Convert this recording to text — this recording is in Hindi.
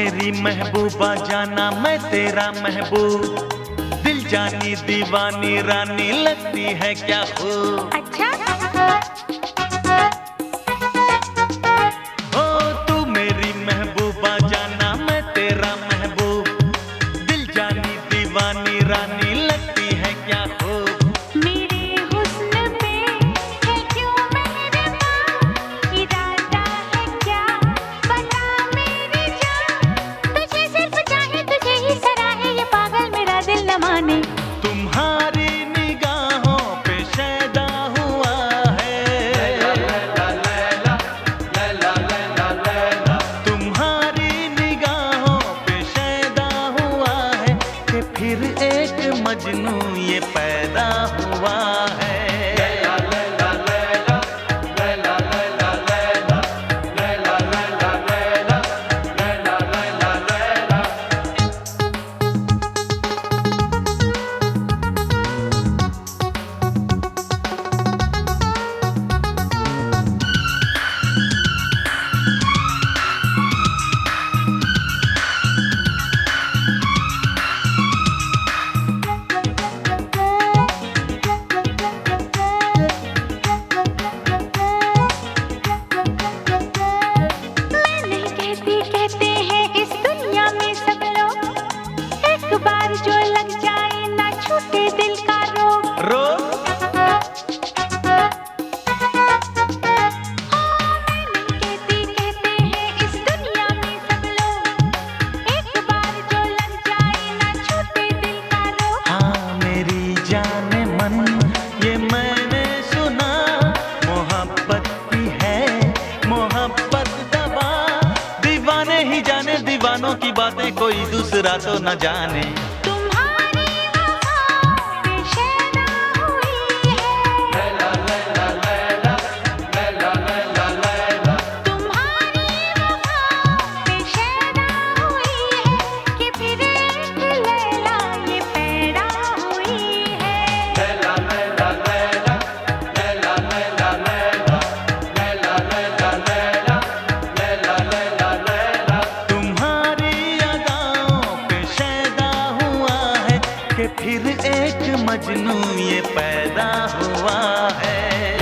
मेरी महबूबा जाना मैं तेरा महबूब। दिल जानी दीवानी रानी लगती है क्या हो अच्छा। मजनू ये पै बातें कोई दूसरा तो न जाने। फिर एक मजनू ये पैदा हुआ है।